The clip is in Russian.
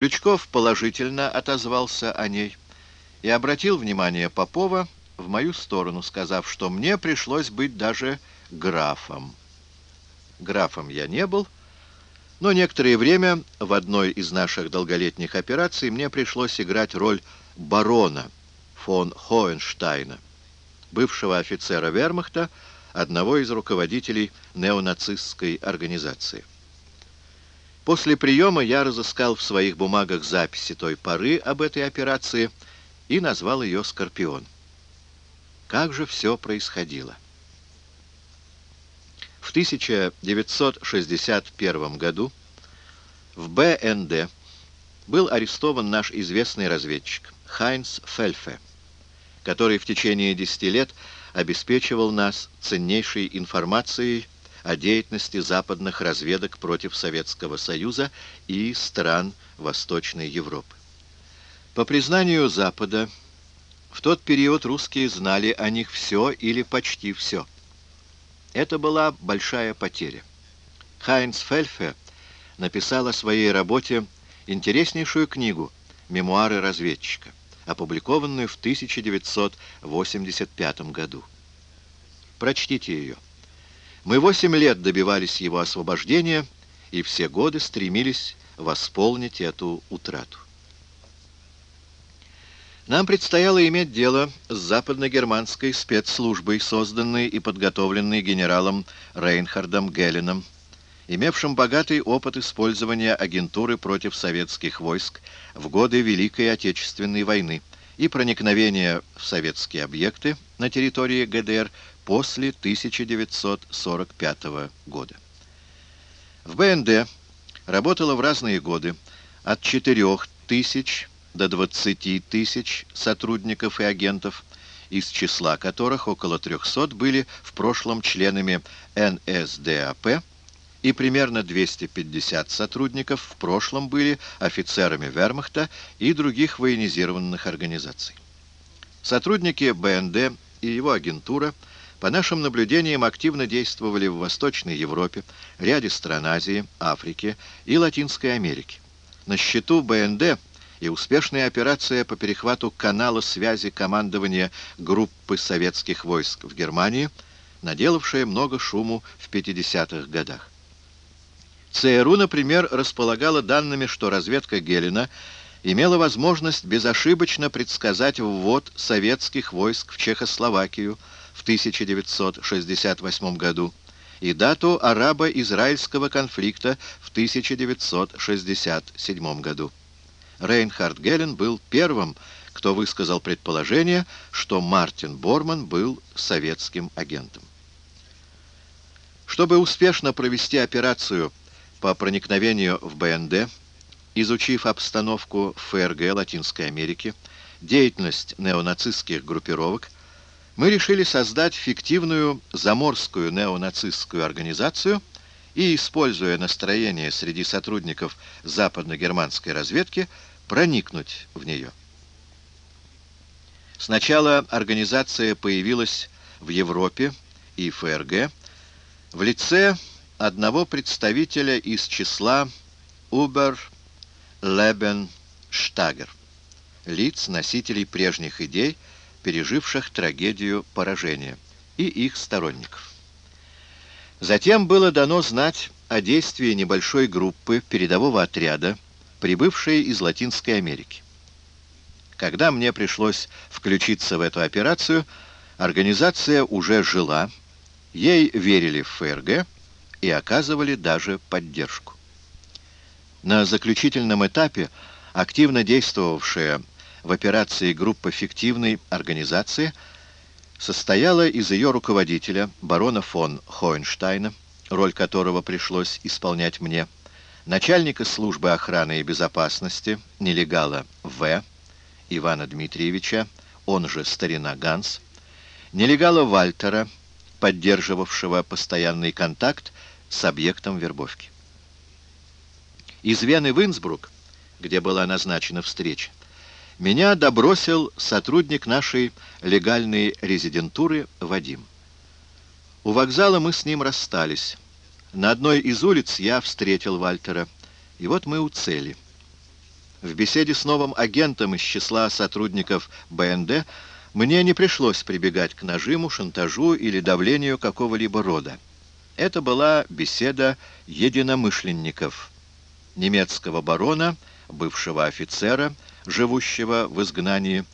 Крючков положительно отозвался о ней и обратил внимание Попова в мою сторону, сказав, что мне пришлось быть даже графом. Графом я не был, но некоторое время в одной из наших долголетних операций мне пришлось играть роль барона фон Хоенштайна, бывшего офицера вермахта, одного из руководителей неонацистской организации. После приема я разыскал в своих бумагах записи той поры об этой операции и назвал ее «Скорпион». Как же все происходило? В 1961 году в БНД был арестован наш известный разведчик Хайнц Фельфе, который в течение 10 лет обеспечивал нас ценнейшей информацией о деятельности западных разведок против Советского Союза и стран Восточной Европы. По признанию Запада, в тот период русские знали о них все или почти все. Это была большая потеря. Хайнц Фельфе написал о своей работе интереснейшую книгу «Мемуары разведчика», опубликованную в 1985 году. Прочтите ее. Мы восемь лет добивались его освобождения и все годы стремились восполнить эту утрату. Нам предстояло иметь дело с западно-германской спецслужбой, созданной и подготовленной генералом Рейнхардом Гелленом, имевшим богатый опыт использования агентуры против советских войск в годы Великой Отечественной войны и проникновения в советские объекты на территории ГДР после 1945 года. В БНД работало в разные годы от 4 тысяч до 20 тысяч сотрудников и агентов, из числа которых около 300 были в прошлом членами НСДАП, и примерно 250 сотрудников в прошлом были офицерами вермахта и других военизированных организаций. Сотрудники БНД и его агентура – по нашим наблюдениям, активно действовали в Восточной Европе, ряде стран Азии, Африки и Латинской Америки. На счету БНД и успешная операция по перехвату канала связи командования группы советских войск в Германии, наделавшая много шуму в 50-х годах. ЦРУ, например, располагала данными, что разведка Гелена имела возможность безошибочно предсказать ввод советских войск в Чехословакию, 1968 году и дату арабо-израильского конфликта в 1967 году. Рейнхард Гелен был первым, кто высказал предположение, что Мартин Борман был советским агентом. Чтобы успешно провести операцию по проникновению в БНД, изучив обстановку в ФРГ Латинской Америки, деятельность неонацистских группировок, мы решили создать фиктивную заморскую неонацистскую организацию и, используя настроение среди сотрудников западно-германской разведки, проникнуть в нее. Сначала организация появилась в Европе и ФРГ в лице одного представителя из числа Убер Лебен Штагер, лиц, носителей прежних идей, переживших трагедию поражения, и их сторонников. Затем было дано знать о действии небольшой группы передового отряда, прибывшей из Латинской Америки. Когда мне пришлось включиться в эту операцию, организация уже жила, ей верили в ФРГ и оказывали даже поддержку. На заключительном этапе активно действовавшая в операции группа фиктивной организации состояла из ее руководителя, барона фон Хоенштайна, роль которого пришлось исполнять мне, начальника службы охраны и безопасности, нелегала В. Ивана Дмитриевича, он же старина Ганс, нелегала Вальтера, поддерживавшего постоянный контакт с объектом вербовки. Из Вены в Инсбрук, где была назначена встреча, меня добросил сотрудник нашей легальной резидентуры Вадим. У вокзала мы с ним расстались. На одной из улиц я встретил Вальтера, и вот мы у цели. В беседе с новым агентом из числа сотрудников БНД мне не пришлось прибегать к нажиму, шантажу или давлению какого-либо рода. Это была беседа единомышленников, немецкого барона, бывшего офицера, живущего в изгнании,